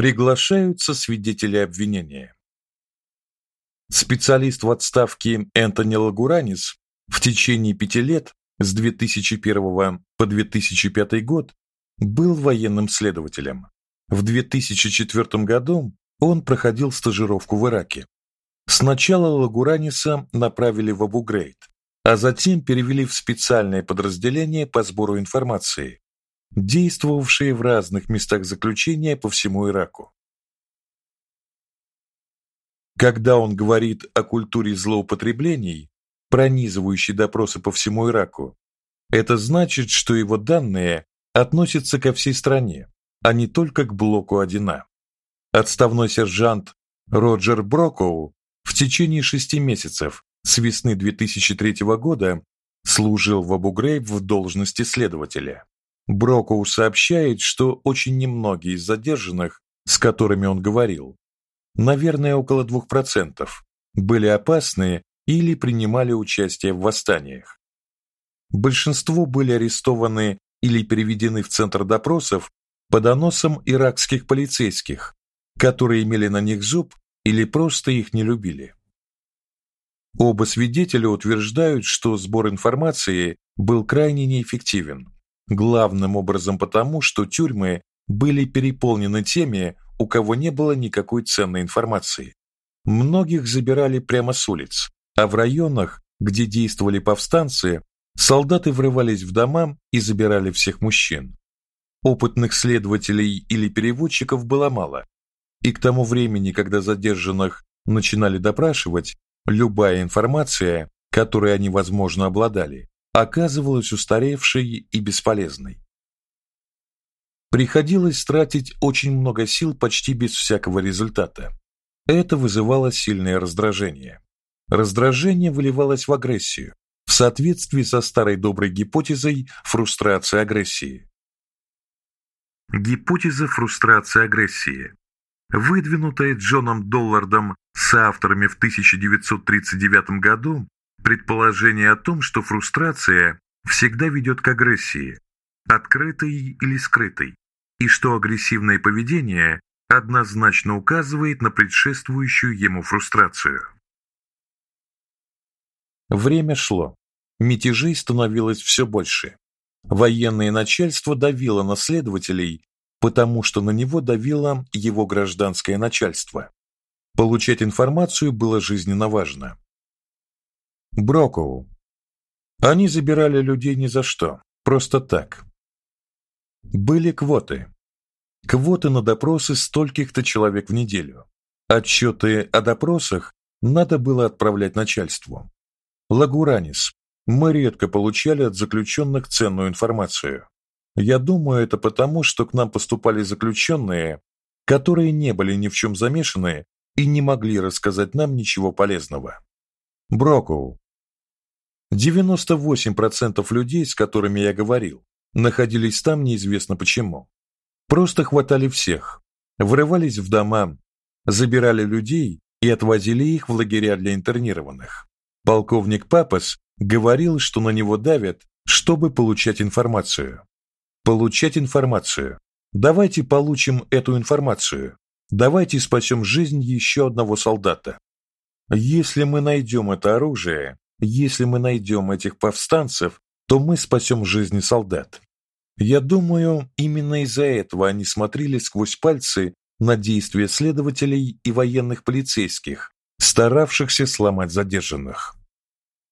Приглашаются свидетели обвинения. Специалист в отставке Энтони Лагуранис в течение пяти лет с 2001 по 2005 год был военным следователем. В 2004 году он проходил стажировку в Ираке. Сначала Лагураниса направили в Абу-Грейб, а затем перевели в специальное подразделение по сбору информации, действовавшее в разных местах заключения по всему Ираку. Когда он говорит о культуре злоупотреблений, пронизывающей допросы по всему Ираку, это значит, что его данные относятся ко всей стране, а не только к блоку 1А. Отставной сержант Роджер Брокоу в течение шести месяцев с весны 2003 года служил в Абу-Грейб в должности следователя. Брокоу сообщает, что очень немногие из задержанных, с которыми он говорил, наверное, около 2%, были опасны или принимали участие в восстаниях. Большинство были арестованы или переведены в центр допросов по доносам иракских полицейских, которые имели на них зуб или просто их не любили. Оба свидетеля утверждают, что сбор информации был крайне неэффективен, главным образом потому, что тюрьмы были переполнены теми, у кого не было никакой ценной информации. Многих забирали прямо с улиц, а в районах, где действовали повстанцы, солдаты врывались в дома и забирали всех мужчин. Опытных следователей или переводчиков было мало. И к тому времени, когда задержанных начинали допрашивать, любая информация, которой они возможно обладали, оказывалась устаревшей и бесполезной. Приходилось тратить очень много сил почти без всякого результата. Это вызывало сильное раздражение. Раздражение выливалось в агрессию, в соответствии со старой доброй гипотезой фрустрации агрессии. Гипотеза фрустрации агрессии, выдвинутая Джоном Доллардом с авторами в 1939 году, предположение о том, что фрустрация всегда ведет к агрессии, открытой или скрытой, и что агрессивное поведение однозначно указывает на предшествующую ему фрустрацию. Время шло. Мятежей становилось все больше. Военное начальство давило на следователей, потому что на него давило его гражданское начальство. Получать информацию было жизненно важно. Брокоу. Они забирали людей ни за что, просто так, были квоты. Квоты на допросы стольких-то человек в неделю. Отчеты о допросах надо было отправлять начальству. Лагуранис. Мы редко получали от заключенных ценную информацию. Я думаю, это потому, что к нам поступали заключенные, которые не были ни в чем замешаны и не могли рассказать нам ничего полезного. Брокоу. 98% людей, с которыми я говорил, находились там неизвестно почему. Просто хватали всех, врывались в дома, забирали людей и отвозили их в лагеря для интернированных. Полковник Папас говорил, что на него давят, чтобы получать информацию. Получать информацию. Давайте получим эту информацию. Давайте спасем жизнь еще одного солдата. Если мы найдем это оружие, если мы найдем этих повстанцев, то мы спасем жизни солдат. Я думаю, именно из-за этого они смотрели сквозь пальцы на действия следователей и военных полицейских, старавшихся сломать задержанных.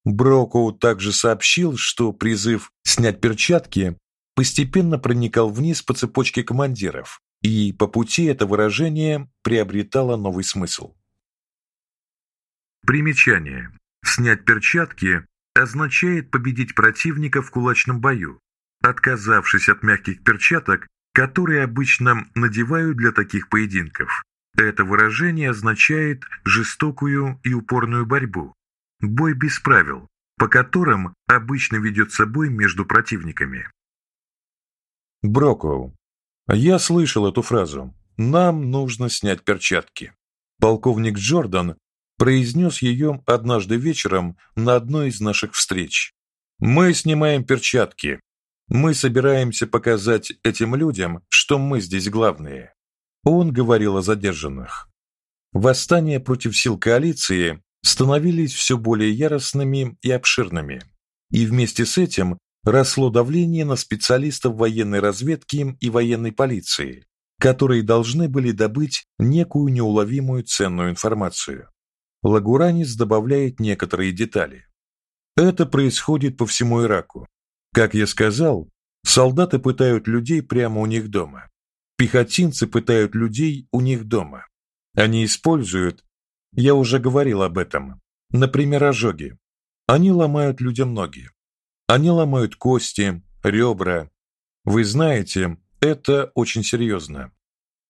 Брокоу также сообщил, что призыв снять перчатки постепенно проникал вниз по цепочке командиров, и по пути это выражение приобретало новый смысл. Примечание. Снять перчатки означает победить противника в кулачном бою, отказавшись от мягких перчаток, которые обычно надевают для таких поединков. Это выражение означает жестокую и упорную борьбу, бой без правил, по которым обычно ведется бой между противниками. Брокоу. Я слышал эту фразу. Нам нужно снять перчатки. Полковник Джордан произнес ее однажды вечером на одной из наших встреч. Мы снимаем перчатки. Мы собираемся показать этим людям, что мы здесь главные. Он говорил о задержанных. Восстания против сил коалиции становились все более яростными и обширными, и вместе с этим росло давление на специалистов военной разведки и военной полиции, которые должны были добыть некую неуловимую ценную информацию. Лагуранис добавляет некоторые детали. Это происходит по всему Ираку. Как я сказал, солдаты пытают людей прямо у них дома. Пехотинцы пытают людей у них дома. Они используют, я уже говорил об этом, например, ожоги. Они ломают людям ноги. Они ломают кости, ребра. Вы знаете, это очень серьезно.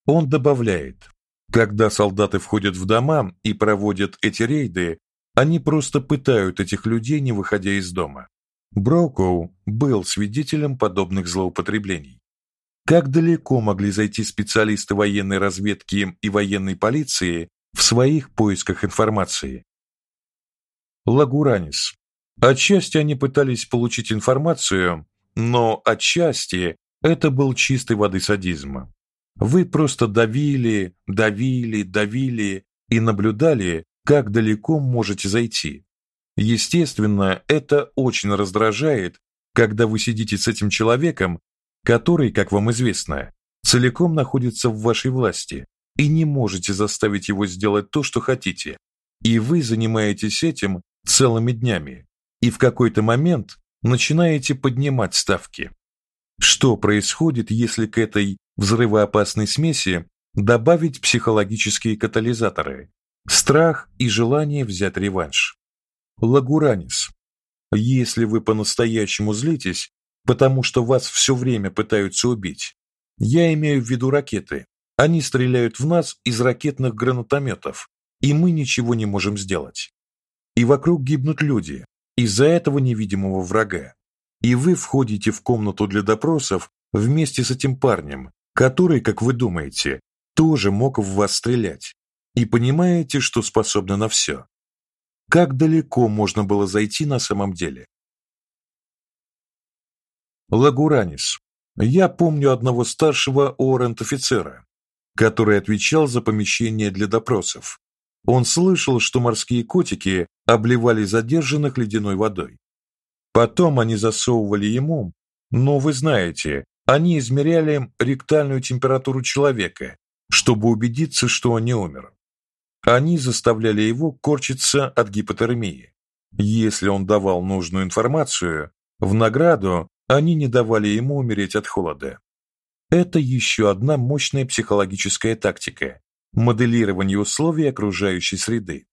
Он добавляет: когда солдаты входят в дома и проводят эти рейды, они просто пытают этих людей, не выходя из дома. Брокоу был свидетелем подобных злоупотреблений. Как далеко могли зайти специалисты военной разведки и военной полиции в своих поисках информации? Лагуранис Отчасти они пытались получить информацию, но отчасти это был чистой воды садизм. Вы просто давили, давили, давили и наблюдали, как далеко можете зайти. Естественно, это очень раздражает, когда вы сидите с этим человеком, который, как вам известно, целиком находится в вашей власти, и не можете заставить его сделать то, что хотите. И вы занимаетесь этим целыми днями и в какой-то момент начинаете поднимать ставки. Что происходит, если к этой взрывоопасной смеси добавить психологические катализаторы: страх и желание взять реванш? Лагуранис. Если вы по-настоящему злитесь, потому что вас все время пытаются убить. Я имею в виду ракеты. Они стреляют в нас из ракетных гранатометов, и мы ничего не можем сделать. И вокруг гибнут люди, из-за этого невидимого врага. И вы входите в комнату для допросов вместе с этим парнем, который, как вы думаете, тоже мог в вас стрелять. И понимаете, что способны на все. Как далеко можно было зайти на самом деле? Лагуранис. Я помню одного старшего орент-офицера, который отвечал за помещение для допросов. Он слышал, что морские котики обливали задержанных ледяной водой. Потом они засовывали ему, но вы знаете, они измеряли ректальную температуру человека, чтобы убедиться, что он не умер. Они заставляли его корчиться от гипотермии. Если он давал нужную информацию, в награду они не давали ему умереть от холода. Это еще одна мощная психологическая тактика, моделирование условий окружающей среды.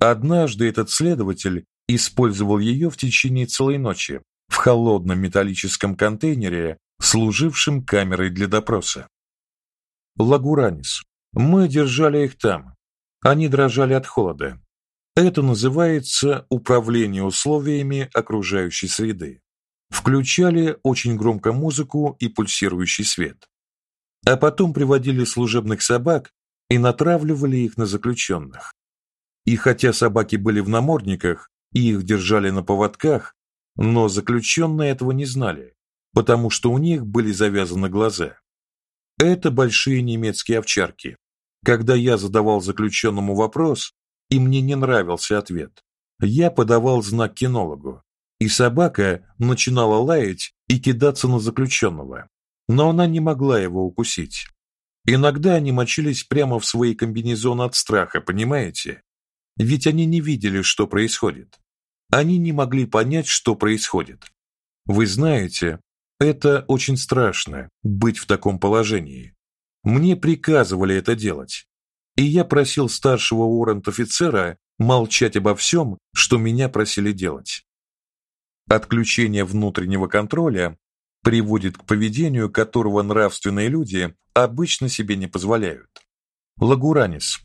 Однажды этот следователь использовал ее в течение целой ночи в холодном металлическом контейнере, служившем камерой для допроса. Лагуранис. Мы держали их там. Они дрожали от холода. Это называется управление условиями окружающей среды. Включали очень громко музыку и пульсирующий свет а потом приводили служебных собак и натравливали их на заключенных. И хотя собаки были в намордниках и их держали на поводках, но заключенные этого не знали, потому что у них были завязаны глаза. Это большие немецкие овчарки. Когда я задавал заключенному вопрос, и мне не нравился ответ, я подавал знак кинологу, и собака начинала лаять и кидаться на заключенного но она не могла его укусить. Иногда они мочились прямо в свои комбинезоны от страха, понимаете? Ведь они не видели, что происходит. Они не могли понять, что происходит. Вы знаете, это очень страшно быть в таком положении. Мне приказывали это делать. И я просил старшего уоррент-офицера молчать обо всем, что меня просили делать. Отключение внутреннего контроля приводит к поведению, которого нравственные люди обычно себе не позволяют. Лагуранис.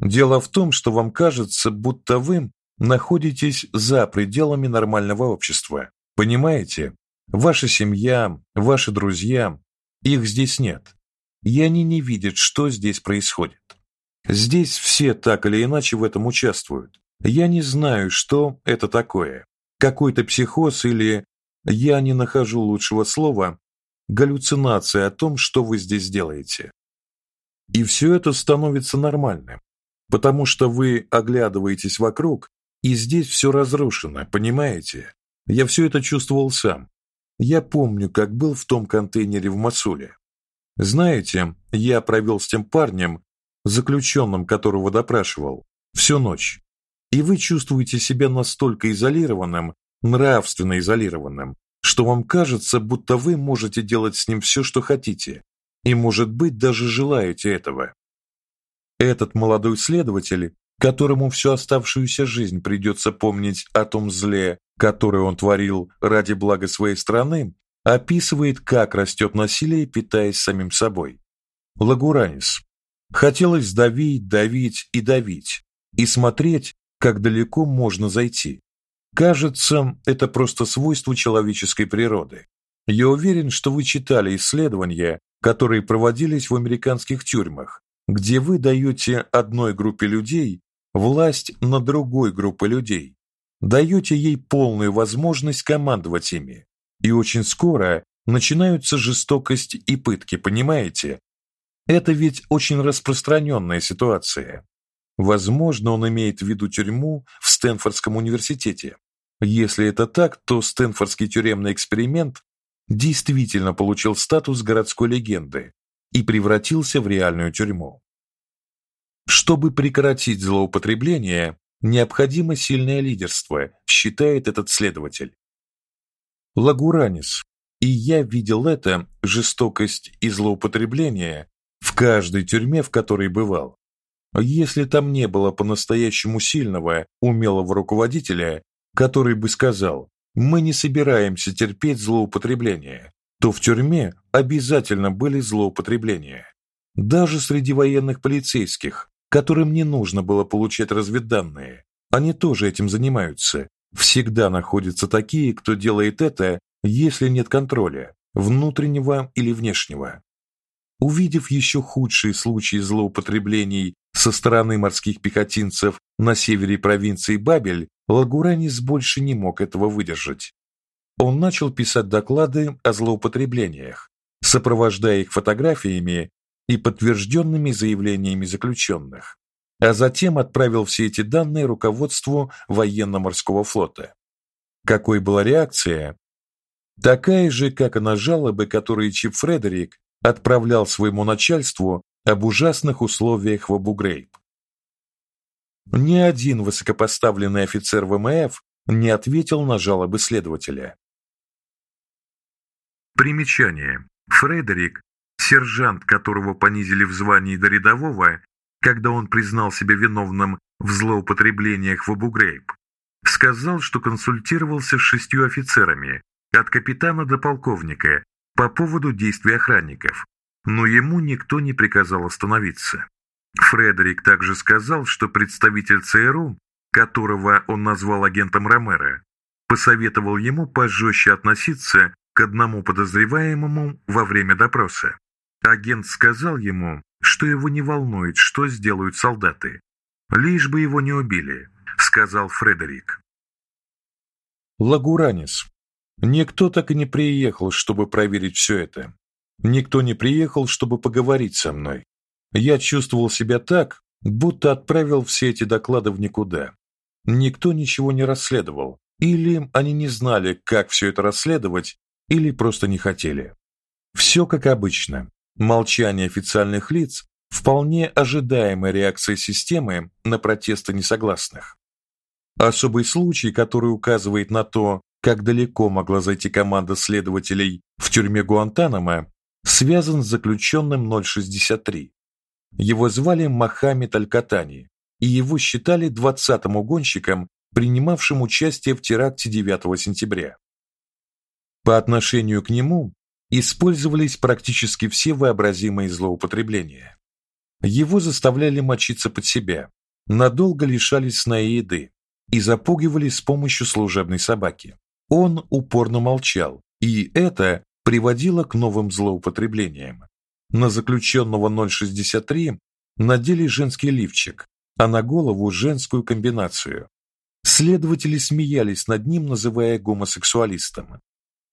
Дело в том, что вам кажется, будто вы находитесь за пределами нормального общества. Понимаете? Ваша семья, ваши друзья, их здесь нет. И они не видят, что здесь происходит. Здесь все так или иначе в этом участвуют. Я не знаю, что это такое. Какой-то психоз или я не нахожу лучшего слова, галлюцинация о том, что вы здесь делаете. И все это становится нормальным, потому что вы оглядываетесь вокруг, и здесь все разрушено, понимаете? Я все это чувствовал сам. Я помню, как был в том контейнере в Масуле. Знаете, я провел с тем парнем, заключенным, которого допрашивал, всю ночь. И вы чувствуете себя настолько изолированным, нравственно изолированным, что вам кажется, будто вы можете делать с ним все, что хотите, и, может быть, даже желаете этого. Этот молодой следователь, которому всю оставшуюся жизнь придется помнить о том зле, которое он творил ради блага своей страны, описывает, как растет насилие, питаясь самим собой. Лагуранис. Хотелось давить, давить и давить, и смотреть, как далеко можно зайти. Кажется, это просто свойство человеческой природы. Я уверен, что вы читали исследования, которые проводились в американских тюрьмах, где вы даете одной группе людей власть над другой группой людей, даете ей полную возможность командовать ими. И очень скоро начинаются жестокость и пытки, понимаете? Это ведь очень распространенная ситуация. Возможно, он имеет в виду тюрьму в Стэнфордском университете. Если это так, то Стэнфордский тюремный эксперимент действительно получил статус городской легенды и превратился в реальную тюрьму. Чтобы прекратить злоупотребление, необходимо сильное лидерство, считает этот следователь. Лагуранис. И я видел это жестокость и злоупотребление в каждой тюрьме, в которой бывал. Если там не было по-настоящему сильного, умелого руководителя, который бы сказал: "Мы не собираемся терпеть злоупотребление", то в тюрьме обязательно были злоупотребления. Даже среди военных полицейских, которым не нужно было получать разведданные, они тоже этим занимаются. Всегда находятся такие, кто делает это, если нет контроля, внутреннего или внешнего. Увидев еще худшие случаи злоупотреблений со стороны морских пехотинцев на севере провинции Бабель, Лагуранис больше не мог этого выдержать. Он начал писать доклады о злоупотреблениях, сопровождая их фотографиями и подтвержденными заявлениями заключенных, а затем отправил все эти данные руководству военно-морского флота. Какой была реакция? Такая же, как и на жалобы, которые Чип Фредерик отправлял своему начальству об ужасных условиях в Абу-Грейб. Ни один высокопоставленный офицер ВМФ не ответил на жалобы следователя. Примечание. Фредерик, сержант, которого понизили в звании до рядового, когда он признал себя виновным в злоупотреблениях в Абу-Грейб, сказал, что консультировался с шестью офицерами, от капитана до полковника, по поводу действий охранников, но ему никто не приказал остановиться. Фредерик также сказал, что представитель ЦРУ, которого он назвал агентом Ромеро, посоветовал ему пожестче относиться к одному подозреваемому во время допроса. Агент сказал ему, что его не волнует, что сделают солдаты, лишь бы его не убили, сказал Фредерик. Лагуранис. Никто так и не приехал, чтобы проверить все это. Никто не приехал, чтобы поговорить со мной. Я чувствовал себя так, будто отправил все эти доклады в никуда. Никто ничего не расследовал, или они не знали, как все это расследовать, или просто не хотели. Все как обычно. Молчание официальных лиц вполне ожидаемая реакция системы на протесты несогласных. Особый случай, который указывает на то, как далеко могла зайти команда следователей в тюрьме Гуантанамо, связан с заключенным 063. Его звали Мохаммед Аль-Катани, и его считали 20-м угонщиком, принимавшим участие в теракте 9 сентября. По отношению к нему использовались практически все вообразимые злоупотребления. Его заставляли мочиться под себя, надолго лишались сна и еды и запугивали с помощью служебной собаки. Он упорно молчал, и это приводило к новым злоупотреблениям. На заключенного 063 надели женский лифчик, а на голову женскую комбинацию. Следователи смеялись над ним, называя гомосексуалистом.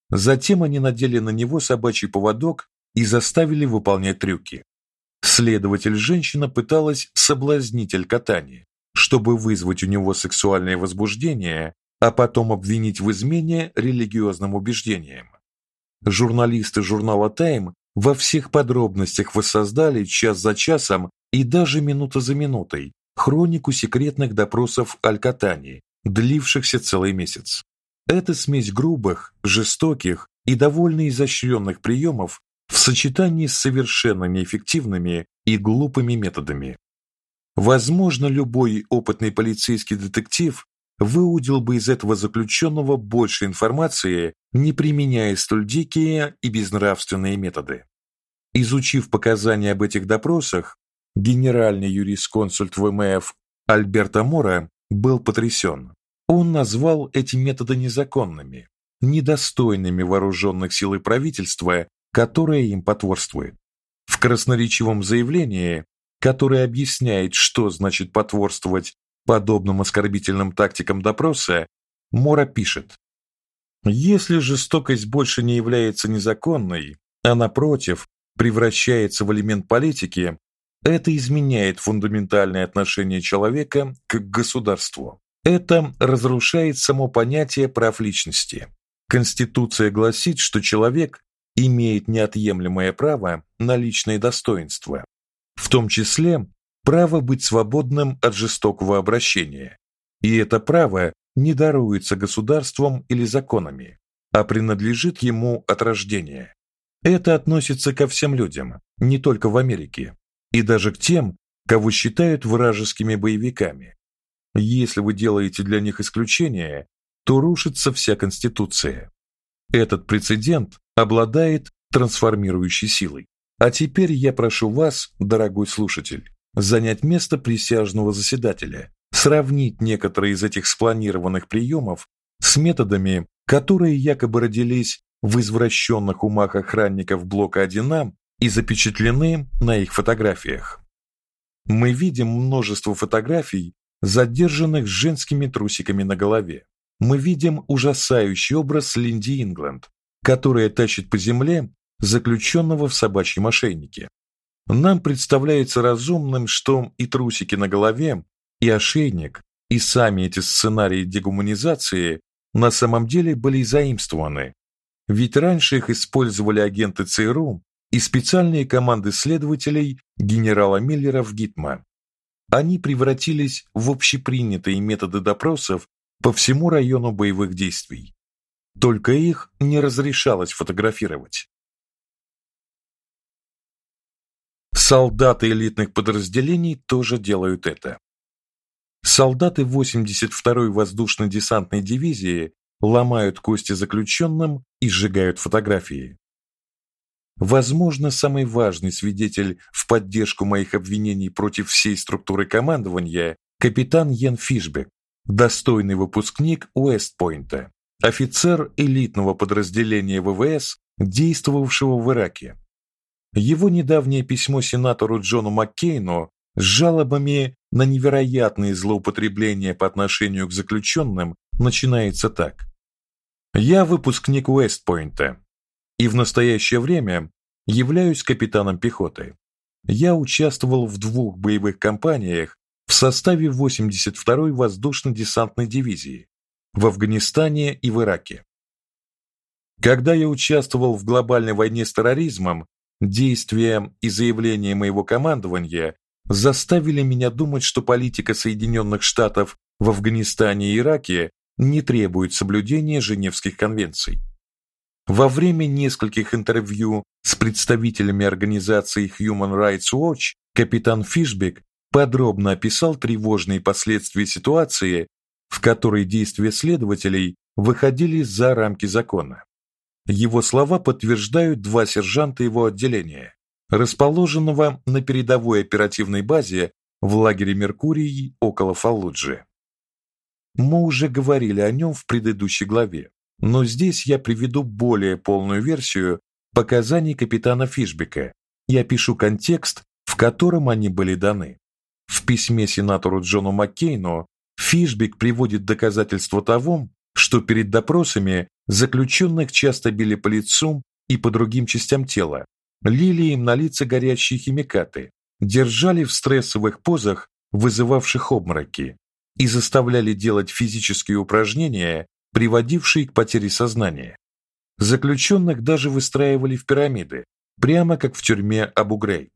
Затем они надели на него собачий поводок и заставили выполнять трюки. Следователь-женщина пыталась соблазнить Алькатани, чтобы вызвать у него сексуальное возбуждение, а потом обвинить в измене религиозным убеждениям. Журналисты журнала Time во всех подробностях воссоздали час за часом и даже минута за минутой хронику секретных допросов Алькатани, длившихся целый месяц. Это смесь грубых, жестоких и довольно изощренных приемов в сочетании с совершенно неэффективными и глупыми методами. Возможно, любой опытный полицейский детектив выудил бы из этого заключенного больше информации, не применяя столь дикие и безнравственные методы. Изучив показания об этих допросах, генеральный юрисконсульт ВМФ Альберто Мора был потрясен. Он назвал эти методы незаконными, недостойными вооруженных сил и правительства, которое им потворствует. В красноречивом заявлении, которое объясняет, что значит потворствовать подобным оскорбительным тактикам допроса, Мора пишет: Если жестокость больше не является незаконной, а напротив, превращается в элемент политики, это изменяет фундаментальное отношение человека к государству. Это разрушает само понятие прав личности. Конституция гласит, что человек имеет неотъемлемое право на личное достоинство, в том числе право быть свободным от жестокого обращения. И это право не даруется государством или законами, а принадлежит ему от рождения. Это относится ко всем людям, не только в Америке, и даже к тем, кого считают вражескими боевиками. Если вы делаете для них исключение, то рушится вся конституция. Этот прецедент обладает трансформирующей силой. А теперь я прошу вас, дорогой слушатель, занять место присяжного заседателя, сравнить некоторые из этих спланированных приемов с методами, которые якобы родились в извращенных умах охранников блока 1А и запечатлены на их фотографиях. Мы видим множество фотографий задержанных с женскими трусиками на голове. Мы видим ужасающий образ Линди Ингланд, которая тащит по земле заключенного в собачьем ошейнике. Нам представляется разумным, что и трусики на голове, и ошейник, и сами эти сценарии дегуманизации на самом деле были заимствованы. Ведь раньше их использовали агенты ЦРУ и специальные команды следователей генерала Миллера в Гитма они превратились в общепринятые методы допросов по всему району боевых действий. Только их не разрешалось фотографировать. Солдаты элитных подразделений тоже делают это. Солдаты 82-й воздушно-десантной дивизии ломают кости заключенным и сжигают фотографии. Возможно, самый важный свидетель в поддержку моих обвинений против всей структуры командования капитан Йен Фишбек, достойный выпускник Уэстпойнта, офицер элитного подразделения ВВС, действовавшего в Ираке. Его недавнее письмо сенатору Джону Маккейну с жалобами на невероятные злоупотребления по отношению к заключенным начинается так: Я выпускник Уэстпойнта и в настоящее время являюсь капитаном пехоты. Я участвовал в двух боевых кампаниях в составе 82-й воздушно-десантной дивизии в Афганистане и в Ираке. Когда я участвовал в глобальной войне с терроризмом, действия и заявления моего командования заставили меня думать, что политика Соединенных Штатов в Афганистане и Ираке не требует соблюдения Женевских конвенций. Во время нескольких интервью с представителями организации Human Rights Watch капитан Фишбек подробно описал тревожные последствия ситуации, в которой действия следователей выходили за рамки закона. Его слова подтверждают два сержанта его отделения, расположенного на передовой оперативной базе в лагере Меркурий около Фаллуджи. Мы уже говорили о нем в предыдущей главе. Но здесь я приведу более полную версию показаний капитана Фишбека и опишу контекст, в котором они были даны. В письме сенатору Джону Маккейну Фишбек приводит доказательства того, что перед допросами заключенных часто били по лицу и по другим частям тела, лили им на лица горячие химикаты, держали в стрессовых позах, вызывавших обмороки, и заставляли делать физические упражнения, приводившие к потере сознания. Заключенных даже выстраивали в пирамиды, прямо как в тюрьме Абу-Грейб.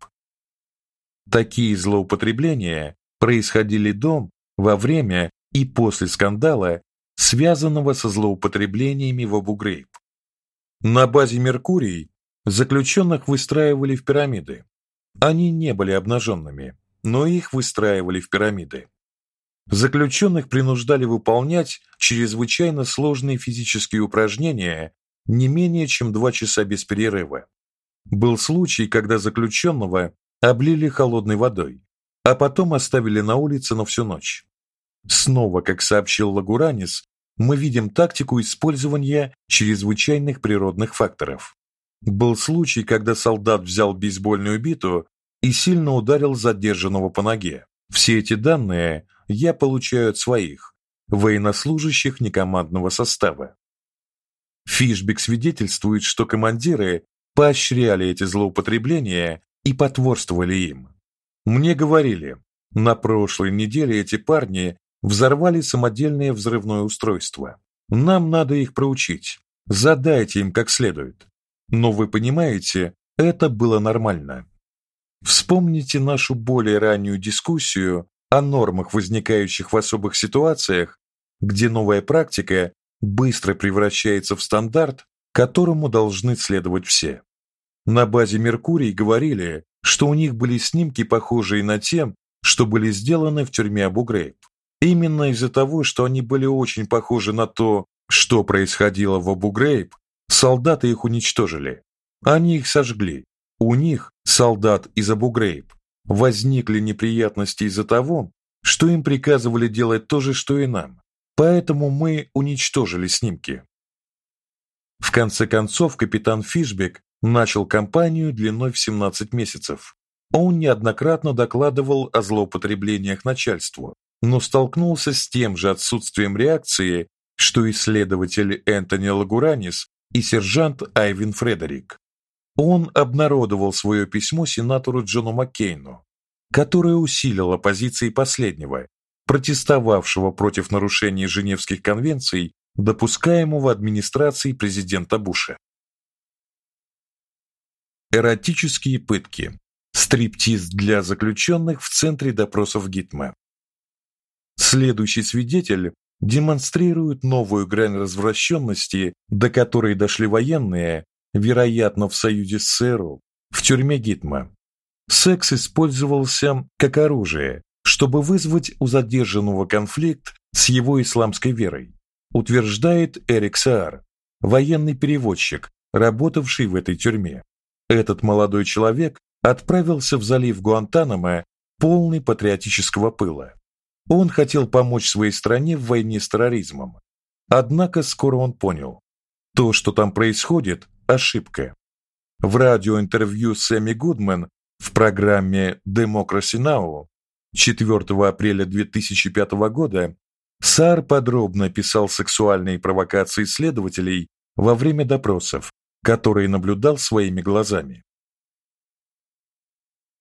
Такие злоупотребления происходили до, во время и после скандала, связанного со злоупотреблениями в Абу-Грейб. На базе Меркурий заключенных выстраивали в пирамиды. Они не были обнаженными, но их выстраивали в пирамиды. Заключенных принуждали выполнять чрезвычайно сложные физические упражнения не менее чем два часа без перерыва. Был случай, когда заключенного облили холодной водой, а потом оставили на улице на всю ночь. Снова, как сообщил Лагуранис, мы видим тактику использования чрезвычайных природных факторов. Был случай, когда солдат взял бейсбольную биту и сильно ударил задержанного по ноге. Все эти данные я получаю от своих военнослужащих некомандного состава. Фишбек свидетельствует, что командиры поощряли эти злоупотребления и потворствовали им. Мне говорили, на прошлой неделе эти парни взорвали самодельное взрывное устройство. Нам надо их проучить. Задайте им как следует. Но вы понимаете, это было нормально. Вспомните нашу более раннюю дискуссию о нормах, возникающих в особых ситуациях, где новая практика быстро превращается в стандарт, которому должны следовать все. На базе Меркурий говорили, что у них были снимки, похожие на те, что были сделаны в тюрьме Абу-Грейб. Именно из-за того, что они были очень похожи на то, что происходило в Абу-Грейб, солдаты их уничтожили. Они их сожгли. У них, солдат из Абу-Грейб, возникли неприятности из-за того, что им приказывали делать то же, что и нам. Поэтому мы уничтожили снимки. В конце концов, капитан Фишбек начал кампанию длиной в 17 месяцев. Он неоднократно докладывал о злоупотреблениях начальству, но столкнулся с тем же отсутствием реакции, что исследователь Энтони Лагуранис и сержант Айвин Фредерик. Он обнародовал свое письмо сенатору Джону Маккейну, которое усилило позиции последнего, протестовавшего против нарушений Женевских конвенций, допускаемого администрацией президента Буша. Эротические пытки. Стриптиз для заключенных в центре допросов Гитма. Следующий свидетель демонстрирует новую грань развращенности, до которой дошли военные, вероятно, в союзе с СРУ, в тюрьме Гитма. Секс использовался как оружие, чтобы вызвать у задержанного конфликт с его исламской верой, утверждает Эрик Саар, военный переводчик, работавший в этой тюрьме. Этот молодой человек отправился в залив Гуантанамо полный патриотического пыла. Он хотел помочь своей стране в войне с терроризмом. Однако скоро он понял, то, что там происходит, ошибка. В радиоинтервью Сэмми Гудман в программе Democracy Now 4 апреля 2005 года Сар подробно описал сексуальные провокации следователей во время допросов, которые наблюдал своими глазами.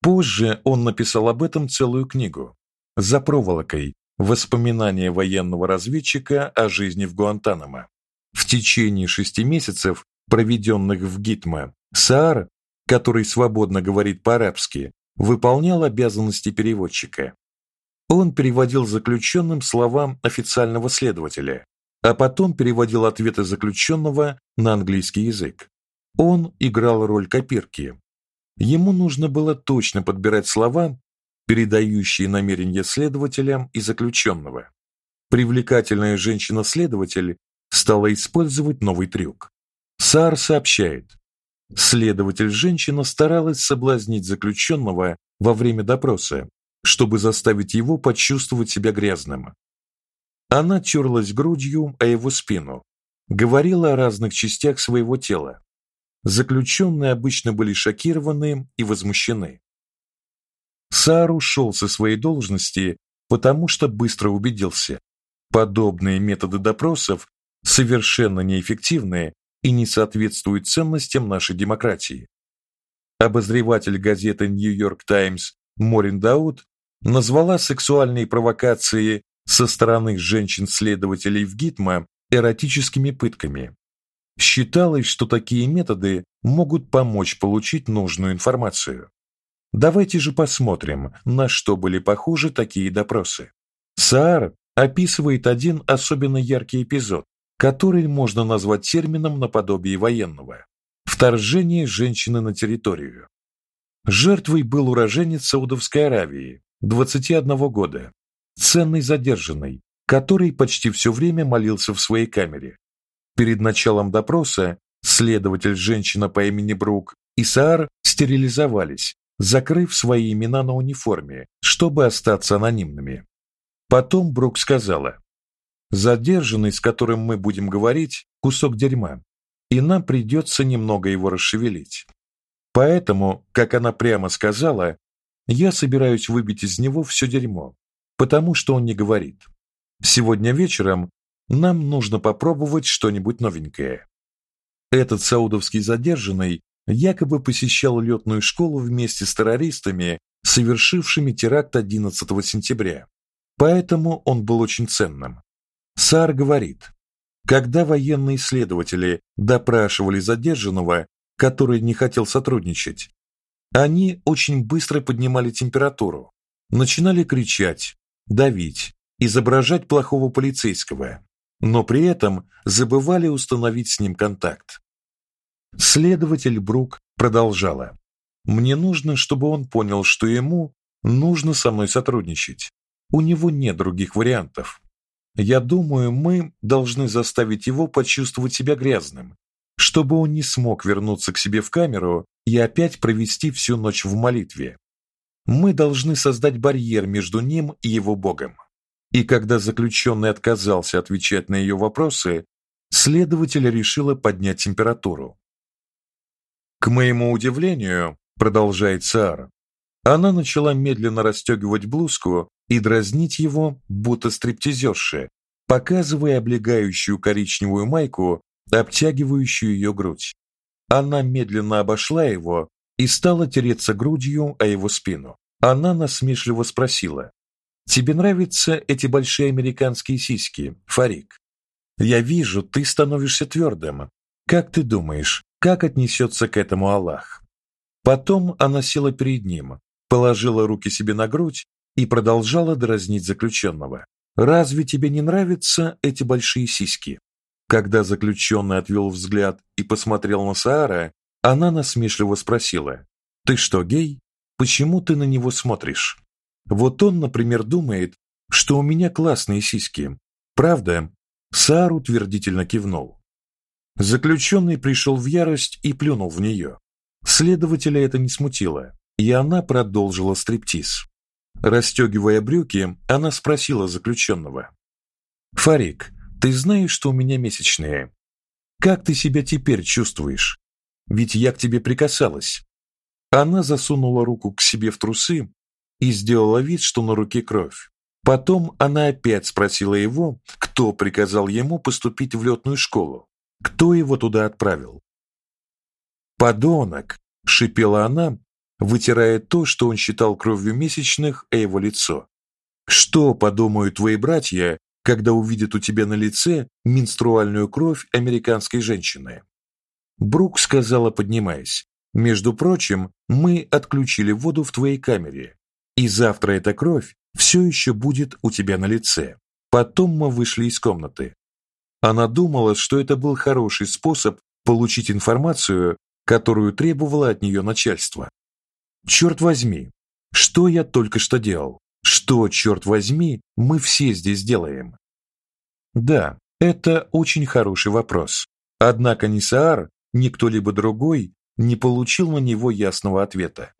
Позже он написал об этом целую книгу, за проволокой. Воспоминания военного разведчика о жизни в Гуантанамо. В течение шести месяцев, проведенных в Гитме, Саар, который свободно говорит по-арабски, выполнял обязанности переводчика. Он переводил заключенным словам официального следователя, а потом переводил ответы заключенного на английский язык. Он играл роль копирки. Ему нужно было точно подбирать слова, передающие намерения следователя и заключенного. Привлекательная женщина-следователь стала использовать новый трюк. Сар сообщает: следователь-женщина старалась соблазнить заключенного во время допроса, чтобы заставить его почувствовать себя грязным. Она терлась грудью о его спину, говорила о разных частях своего тела. Заключенные обычно были шокированы и возмущены. Сар ушел со своей должности, потому что быстро убедился, подобные методы допросов совершенно неэффективны и не соответствуют ценностям нашей демократии. Обозреватель газеты New York Times Морин Дауд назвала сексуальные провокации со стороны женщин-следователей в Гитма эротическими пытками. Считалось, что такие методы могут помочь получить нужную информацию. Давайте же посмотрим, на что были похожи такие допросы. Саар описывает один особенно яркий эпизод, который можно назвать термином наподобие военного вторжение женщины на территорию. Жертвой был уроженец Саудовской Аравии, 21 года, ценный задержанный, который почти все время молился в своей камере. Перед началом допроса следователь женщина по имени Брук и Саар стерилизовались, закрыв свои имена на униформе, чтобы остаться анонимными. Потом Брук сказала: "Задержанный, с которым мы будем говорить, кусок дерьма, и нам придется немного его расшевелить. Поэтому, как она прямо сказала, я собираюсь выбить из него все дерьмо, потому что он не говорит. Сегодня вечером нам нужно попробовать что-нибудь новенькое. Этот саудовский задержанный якобы посещал летную школу вместе с террористами, совершившими теракт 11 сентября. Поэтому он был очень ценным. Сар говорит: когда военные следователи допрашивали задержанного, который не хотел сотрудничать, они очень быстро поднимали температуру, начинали кричать, давить, изображать плохого полицейского, но при этом забывали установить с ним контакт. Следователь Брук продолжала: "Мне нужно, чтобы он понял, что ему нужно со мной сотрудничать. У него нет других вариантов. Я думаю, мы должны заставить его почувствовать себя грязным, чтобы он не смог вернуться к себе в камеру и опять провести всю ночь в молитве. Мы должны создать барьер между ним и его богом. И когда заключенный отказался отвечать на ее вопросы, следователь решила поднять температуру. К моему удивлению, продолжает Сара, она начала медленно расстегивать блузку и дразнить его, будто стриптизерши, показывая облегающую коричневую майку, обтягивающую ее грудь. Она медленно обошла его и стала тереться грудью о его спину. Она насмешливо спросила: "Тебе нравятся эти большие американские сиськи, Фарик? Я вижу, ты становишься твердым. Как ты думаешь, как отнесется к этому Аллах?" Потом она села перед ним, положила руки себе на грудь и продолжала дразнить заключенного. Разве тебе не нравятся эти большие сиськи? Когда заключенный отвел взгляд и посмотрел на Саара, она насмешливо спросила: "Ты что, гей? Почему ты на него смотришь? Вот он, например, думает, что у меня классные сиськи. Правда?" Саар утвердительно кивнул. Заключенный пришел в ярость и плюнул в нее. Следователя это не смутило, и она продолжила стриптиз. Расстегивая брюки, она спросила заключенного. «Фарик, ты знаешь, что у меня месячные? Как ты себя теперь чувствуешь? Ведь я к тебе прикасалась». Она засунула руку к себе в трусы и сделала вид, что на руке кровь. Потом она опять спросила его, кто приказал ему поступить в летную школу, кто его туда отправил. «Подонок!» — шипела она, вытирая то, что он считал кровью месячных, о его лицо. Что подумают твои братья, когда увидят у тебя на лице менструальную кровь американской женщины? Брук сказала, поднимаясь: "Между прочим, мы отключили воду в твоей камере, и завтра эта кровь все еще будет у тебя на лице". Потом мы вышли из комнаты. Она думала, что это был хороший способ получить информацию, которую требовало от нее начальство. Черт возьми, что я только что делал? Что, черт возьми, мы все здесь делаем? Да, это очень хороший вопрос. Однако ни Саар, ни кто-либо другой не получил на него ясного ответа.